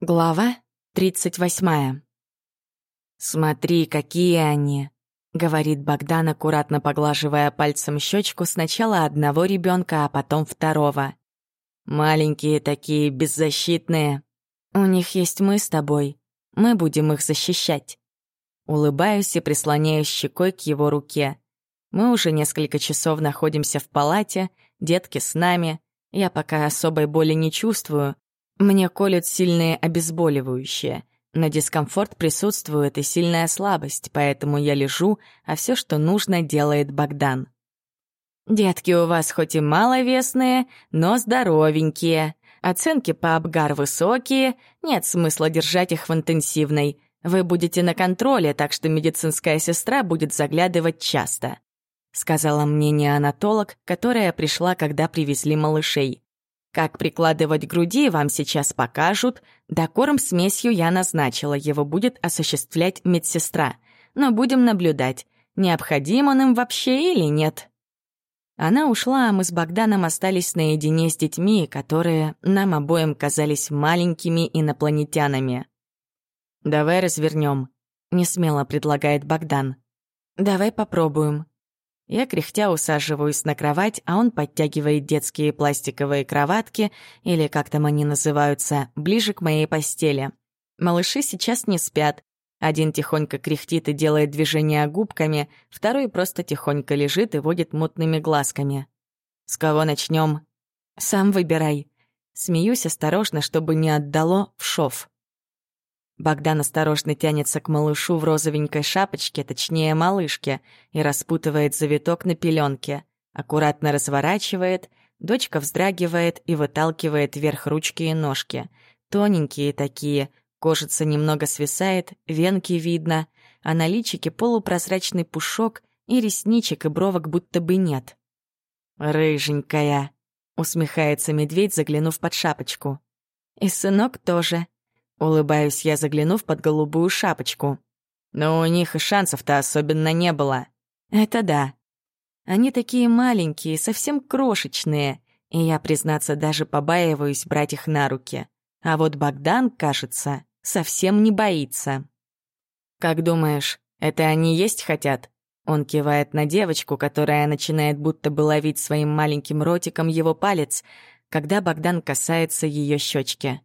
Глава 38. «Смотри, какие они!» — говорит Богдан, аккуратно поглаживая пальцем щечку сначала одного ребенка, а потом второго. «Маленькие такие, беззащитные. У них есть мы с тобой. Мы будем их защищать». Улыбаюсь и прислоняюсь щекой к его руке. Мы уже несколько часов находимся в палате, детки с нами. Я пока особой боли не чувствую, мне колют сильные обезболивающие. На дискомфорт присутствует и сильная слабость, поэтому я лежу, а все, что нужно, делает Богдан. «Детки у вас хоть и маловесные, но здоровенькие. Оценки по Абгар высокие, нет смысла держать их в интенсивной. Вы будете на контроле, так что медицинская сестра будет заглядывать часто», — сказала мне неонатолог, которая пришла, когда привезли малышей. Как прикладывать груди, вам сейчас покажут. Докорм смесью я назначила, его будет осуществлять медсестра. Но будем наблюдать, необходим он им вообще или нет. Она ушла, а мы с Богданом остались наедине с детьми, которые нам обоим казались маленькими инопланетянами. «Давай развернем», — несмело предлагает Богдан. «Давай попробуем», я кряхтя усаживаюсь на кровать, а он подтягивает детские пластиковые кроватки, или как там они называются, ближе к моей постели. Малыши сейчас не спят. Один тихонько кряхтит и делает движения губками, второй просто тихонько лежит и водит мутными глазками. «С кого начнем? «Сам выбирай». Смеюсь осторожно, чтобы не отдало в шов. Богдан осторожно тянется к малышу в розовенькой шапочке, точнее малышке, и распутывает завиток на пеленке. Аккуратно разворачивает, дочка вздрагивает и выталкивает вверх ручки и ножки. Тоненькие такие, кожица немного свисает, венки видно, а на личике полупрозрачный пушок и ресничек и бровок будто бы нет. «Рыженькая», — усмехается медведь, заглянув под шапочку. «И сынок тоже», Улыбаюсь я, заглянув под голубую шапочку. Но у них и шансов-то особенно не было. Это да. Они такие маленькие, совсем крошечные, и я, признаться, даже побаиваюсь брать их на руки. А вот Богдан, кажется, совсем не боится. «Как думаешь, это они есть хотят?» Он кивает на девочку, которая начинает будто бы ловить своим маленьким ротиком его палец, когда Богдан касается ее щечки.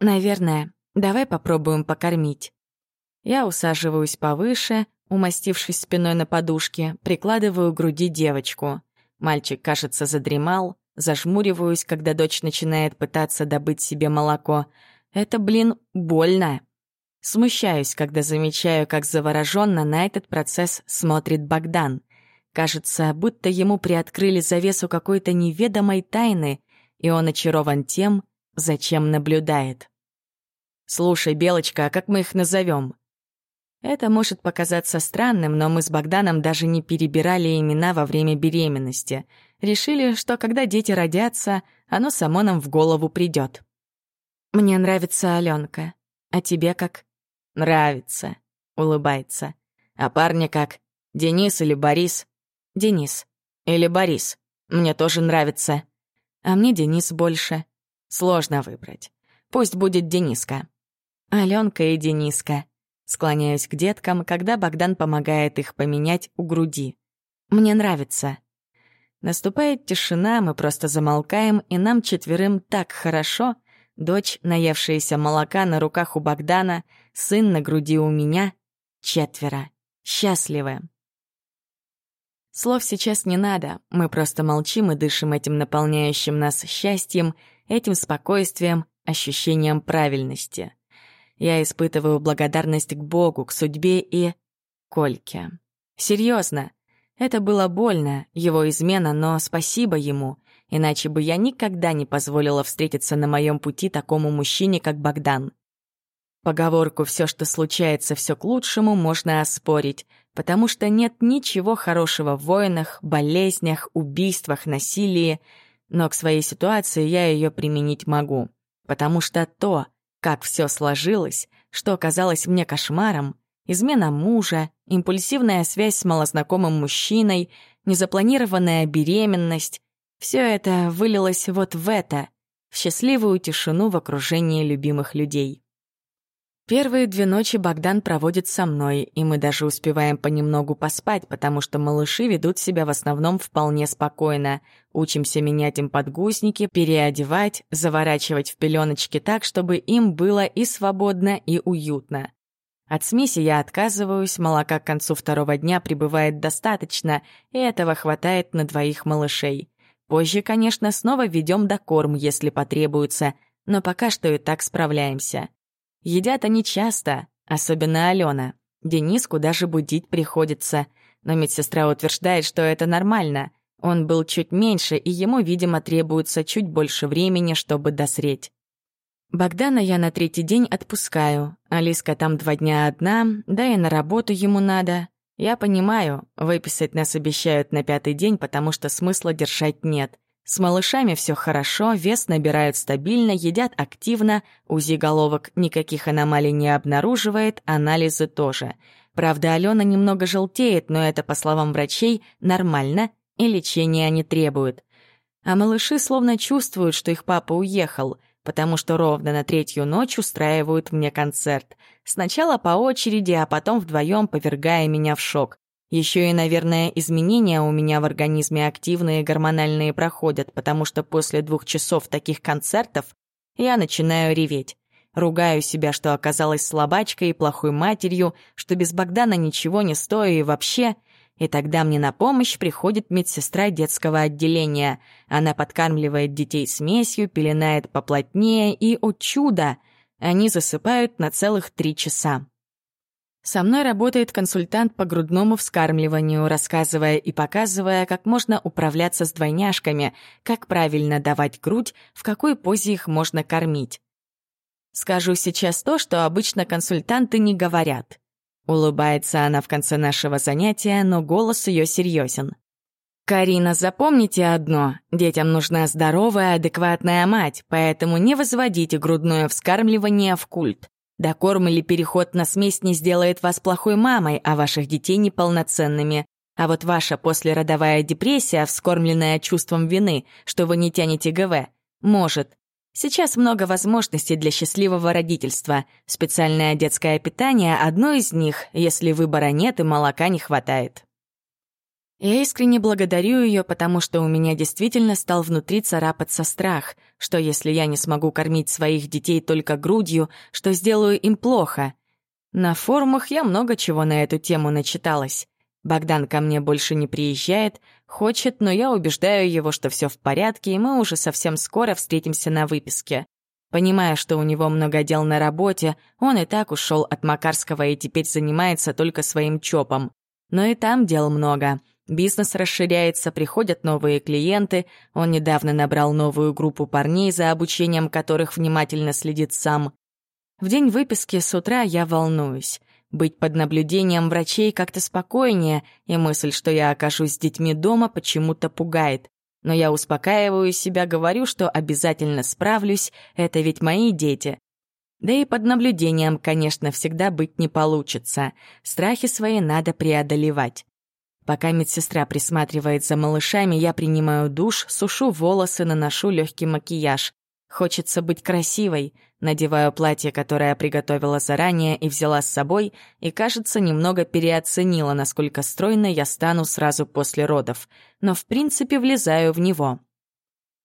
«Наверное», Давай попробуем покормить. Я усаживаюсь повыше, умастившись спиной на подушке, прикладываю к груди девочку. Мальчик, кажется, задремал, зажмуриваюсь, когда дочь начинает пытаться добыть себе молоко. Это, блин, больно. Смущаюсь, когда замечаю, как завороженно на этот процесс смотрит Богдан. Кажется, будто ему приоткрыли завесу какой-то неведомой тайны, и он очарован тем, зачем наблюдает. «Слушай, Белочка, а как мы их назовем? Это может показаться странным, но мы с Богданом даже не перебирали имена во время беременности. Решили, что когда дети родятся, оно само нам в голову придет. «Мне нравится Аленка. А тебе как?» «Нравится», — улыбается. «А парня как? Денис или Борис?» «Денис. Или Борис. Мне тоже нравится. А мне Денис больше. Сложно выбрать. Пусть будет Дениска». Аленка и Дениска. Склоняюсь к деткам, когда Богдан помогает их поменять у груди. Мне нравится. Наступает тишина, мы просто замолкаем, и нам четверым так хорошо. Дочь, наевшаяся молока на руках у Богдана, сын на груди у меня. Четверо. Счастливы. Слов сейчас не надо, мы просто молчим и дышим этим наполняющим нас счастьем, этим спокойствием, ощущением правильности. Я испытываю благодарность к Богу, к судьбе и... Кольке. Серьезно, это было больно, его измена, но спасибо ему, иначе бы я никогда не позволила встретиться на моем пути такому мужчине, как Богдан. Поговорку «все, что случается, все к лучшему» можно оспорить, потому что нет ничего хорошего в войнах, болезнях, убийствах, насилии, но к своей ситуации я ее применить могу, потому что то, как все сложилось, что казалось мне кошмаром, измена мужа, импульсивная связь с малознакомым мужчиной, незапланированная беременность — все это вылилось вот в это, в счастливую тишину в окружении любимых людей. Первые две ночи Богдан проводит со мной, и мы даже успеваем понемногу поспать, потому что малыши ведут себя в основном вполне спокойно. Учимся менять им подгузники, переодевать, заворачивать в пеленочки так, чтобы им было и свободно, и уютно. От смеси я отказываюсь, молока к концу второго дня прибывает достаточно, и этого хватает на двоих малышей. Позже, конечно, снова ведем докорм, если потребуется, но пока что и так справляемся. Едят они часто, особенно Алена. Дениску даже будить приходится. Но медсестра утверждает, что это нормально. Он был чуть меньше, и ему, видимо, требуется чуть больше времени, чтобы досреть. Богдана я на третий день отпускаю. Алиска там два дня одна, да и на работу ему надо. Я понимаю, выписать нас обещают на пятый день, потому что смысла держать нет. С малышами все хорошо, вес набирают стабильно, едят активно, УЗИ головок никаких аномалий не обнаруживает, анализы тоже. Правда, Алена немного желтеет, но это, по словам врачей, нормально, и лечения не требует. А малыши словно чувствуют, что их папа уехал, потому что ровно на третью ночь устраивают мне концерт. Сначала по очереди, а потом вдвоем повергая меня в шок. Еще и, наверное, изменения у меня в организме активные гормональные проходят, потому что после двух часов таких концертов я начинаю реветь. Ругаю себя, что оказалась слабачкой и плохой матерью, что без Богдана ничего не стою и вообще... И тогда мне на помощь приходит медсестра детского отделения. Она подкармливает детей смесью, пеленает поплотнее, и, о чудо, они засыпают на целых три часа. Со мной работает консультант по грудному вскармливанию, рассказывая и показывая, как можно управляться с двойняшками, как правильно давать грудь, в какой позе их можно кормить. Скажу сейчас то, что обычно консультанты не говорят. Улыбается она в конце нашего занятия, но голос ее серьезен. «Карина, запомните одно. Детям нужна здоровая, адекватная мать, поэтому не возводите грудное вскармливание в культ. Докорм или переход на смесь не сделает вас плохой мамой, а ваших детей неполноценными. А вот ваша послеродовая депрессия, вскормленная чувством вины, что вы не тянете ГВ, может. Сейчас много возможностей для счастливого родительства. Специальное детское питание — одно из них, если выбора нет и молока не хватает. Я искренне благодарю ее, потому что у меня действительно стал внутри царапаться страх, что если я не смогу кормить своих детей только грудью, что сделаю им плохо. На форумах я много чего на эту тему начиталась. Богдан ко мне больше не приезжает, хочет, но я убеждаю его, что все в порядке, и мы уже совсем скоро встретимся на выписке. Понимая, что у него много дел на работе, он и так ушел от Макарского и теперь занимается только своим ЧОПом. Но и там дел много — Бизнес расширяется, приходят новые клиенты. Он недавно набрал новую группу парней, за обучением которых внимательно следит сам. В день выписки с утра я волнуюсь. Быть под наблюдением врачей как-то спокойнее, и мысль, что я окажусь с детьми дома, почему-то пугает. Но я успокаиваю себя, говорю, что обязательно справлюсь, это ведь мои дети. Да и под наблюдением, конечно, всегда быть не получится. Страхи свои надо преодолевать. Пока медсестра присматривает за малышами, я принимаю душ, сушу волосы, наношу легкий макияж. Хочется быть красивой. Надеваю платье, которое приготовила заранее и взяла с собой, и, кажется, немного переоценила, насколько стройно я стану сразу после родов. Но, в принципе, влезаю в него.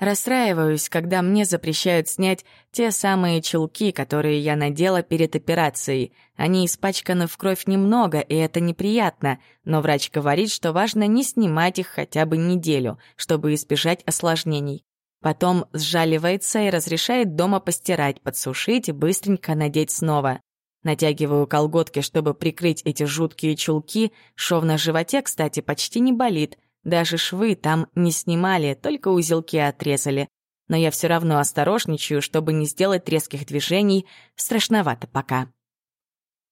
Расстраиваюсь, когда мне запрещают снять те самые чулки, которые я надела перед операцией. Они испачканы в кровь немного, и это неприятно, но врач говорит, что важно не снимать их хотя бы неделю, чтобы избежать осложнений. Потом сжаливается и разрешает дома постирать, подсушить и быстренько надеть снова. Натягиваю колготки, чтобы прикрыть эти жуткие чулки. Шов на животе, кстати, почти не болит, даже швы там не снимали, только узелки отрезали. Но я все равно осторожничаю, чтобы не сделать резких движений. Страшновато пока.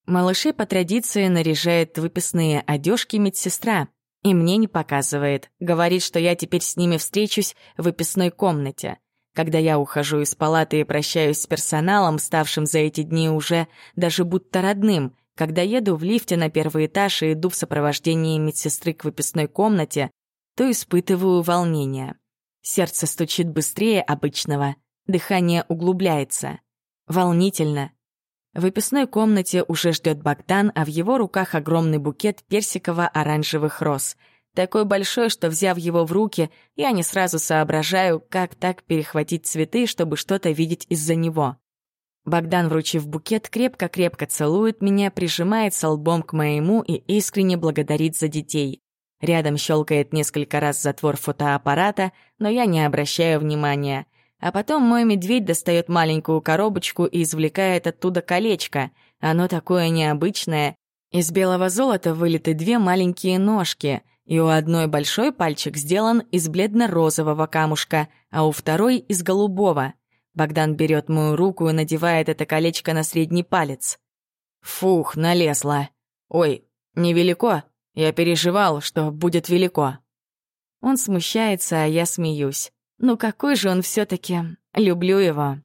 Малыши по традиции наряжает выписные одежки медсестра. И мне не показывает. Говорит, что я теперь с ними встречусь в выписной комнате. Когда я ухожу из палаты и прощаюсь с персоналом, ставшим за эти дни уже даже будто родным, когда еду в лифте на первый этаж и иду в сопровождении медсестры к выписной комнате, то испытываю волнение. Сердце стучит быстрее обычного, дыхание углубляется. Волнительно. В выписной комнате уже ждет Богдан, а в его руках огромный букет персиково-оранжевых роз. Такой большой, что, взяв его в руки, я не сразу соображаю, как так перехватить цветы, чтобы что-то видеть из-за него. Богдан, вручив букет, крепко-крепко целует меня, прижимается лбом к моему и искренне благодарит за детей. Рядом щелкает несколько раз затвор фотоаппарата, но я не обращаю внимания. А потом мой медведь достает маленькую коробочку и извлекает оттуда колечко. Оно такое необычное. Из белого золота вылиты две маленькие ножки, и у одной большой пальчик сделан из бледно-розового камушка, а у второй — из голубого. Богдан берет мою руку и надевает это колечко на средний палец. Фух, налезла. Ой, невелико. Я переживал, что будет велико. Он смущается, а я смеюсь. Ну какой же он все таки Люблю его.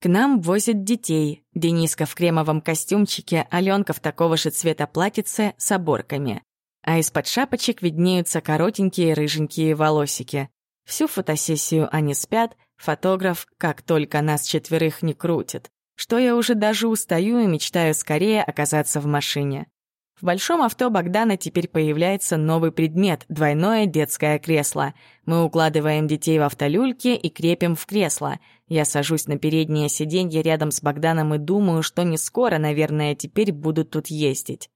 К нам возят детей. Дениска в кремовом костюмчике, Аленка в такого же цвета платьице с оборками. А из-под шапочек виднеются коротенькие рыженькие волосики. Всю фотосессию они спят, фотограф как только нас четверых не крутит. Что я уже даже устаю и мечтаю скорее оказаться в машине. В большом авто Богдана теперь появляется новый предмет — двойное детское кресло. Мы укладываем детей в автолюльки и крепим в кресло. Я сажусь на переднее сиденье рядом с Богданом и думаю, что не скоро, наверное, теперь буду тут ездить.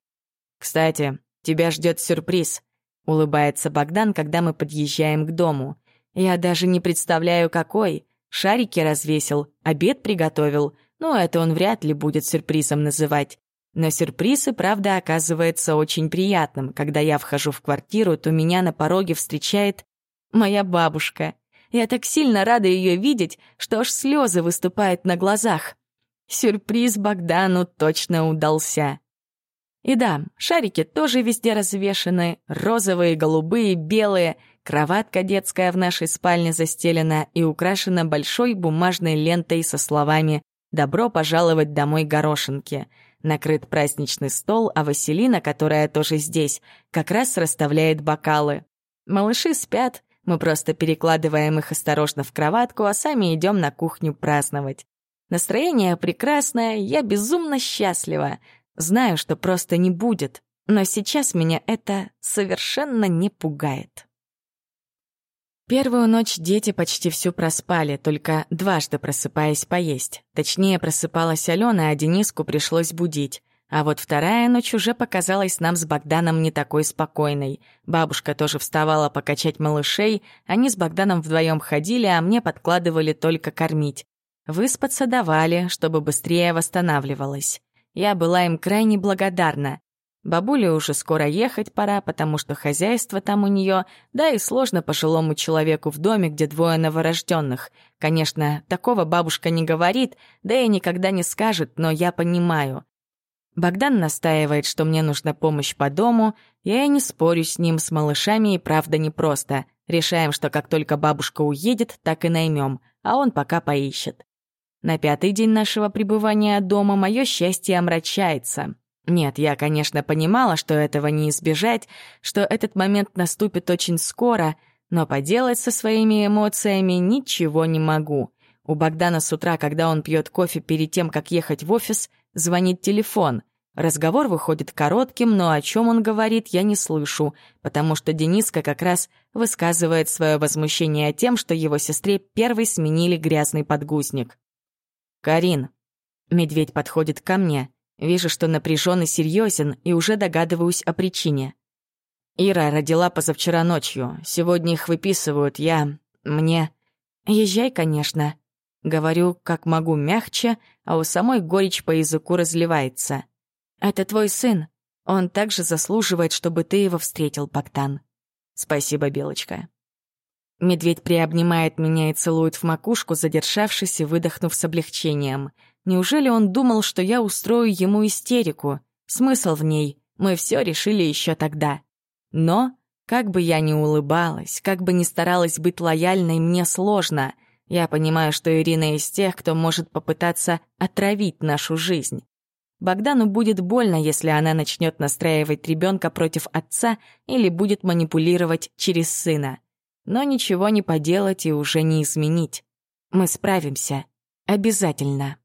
«Кстати, тебя ждет сюрприз», — улыбается Богдан, когда мы подъезжаем к дому. «Я даже не представляю, какой. Шарики развесил, обед приготовил. Но это он вряд ли будет сюрпризом называть. Но сюрприз и правда оказывается очень приятным. Когда я вхожу в квартиру, то меня на пороге встречает моя бабушка. Я так сильно рада ее видеть, что аж слезы выступают на глазах. Сюрприз Богдану точно удался. И да, шарики тоже везде развешаны, розовые, голубые, белые. Кроватка детская в нашей спальне застелена и украшена большой бумажной лентой со словами «Добро пожаловать домой, горошинки». Накрыт праздничный стол, а Василина, которая тоже здесь, как раз расставляет бокалы. Малыши спят, мы просто перекладываем их осторожно в кроватку, а сами идем на кухню праздновать. Настроение прекрасное, я безумно счастлива. Знаю, что просто не будет, но сейчас меня это совершенно не пугает. Первую ночь дети почти всю проспали, только дважды просыпаясь поесть. Точнее, просыпалась Алена, а Дениску пришлось будить. А вот вторая ночь уже показалась нам с Богданом не такой спокойной. Бабушка тоже вставала покачать малышей, они с Богданом вдвоем ходили, а мне подкладывали только кормить. Выспаться давали, чтобы быстрее восстанавливалась. Я была им крайне благодарна. Бабуле уже скоро ехать пора, потому что хозяйство там у нее, да и сложно пожилому человеку в доме, где двое новорожденных. Конечно, такого бабушка не говорит, да и никогда не скажет, но я понимаю. Богдан настаивает, что мне нужна помощь по дому, я и не спорю с ним, с малышами и правда непросто. Решаем, что как только бабушка уедет, так и наймем, а он пока поищет. На пятый день нашего пребывания дома мое счастье омрачается. Нет, я, конечно, понимала, что этого не избежать, что этот момент наступит очень скоро, но поделать со своими эмоциями ничего не могу. У Богдана с утра, когда он пьет кофе перед тем, как ехать в офис, звонит телефон. Разговор выходит коротким, но о чем он говорит, я не слышу, потому что Дениска как раз высказывает свое возмущение тем, что его сестре первой сменили грязный подгузник. «Карин». Медведь подходит ко мне. Вижу, что напряжен и серьезен, и уже догадываюсь о причине. Ира родила позавчера ночью. Сегодня их выписывают. Я... Мне... Езжай, конечно. Говорю, как могу, мягче, а у самой горечь по языку разливается. Это твой сын. Он также заслуживает, чтобы ты его встретил, Богдан. Спасибо, Белочка. Медведь приобнимает меня и целует в макушку, задержавшись и выдохнув с облегчением — Неужели он думал, что я устрою ему истерику? Смысл в ней. Мы все решили еще тогда. Но, как бы я ни улыбалась, как бы ни старалась быть лояльной, мне сложно. Я понимаю, что Ирина из тех, кто может попытаться отравить нашу жизнь. Богдану будет больно, если она начнет настраивать ребенка против отца или будет манипулировать через сына. Но ничего не поделать и уже не изменить. Мы справимся. Обязательно.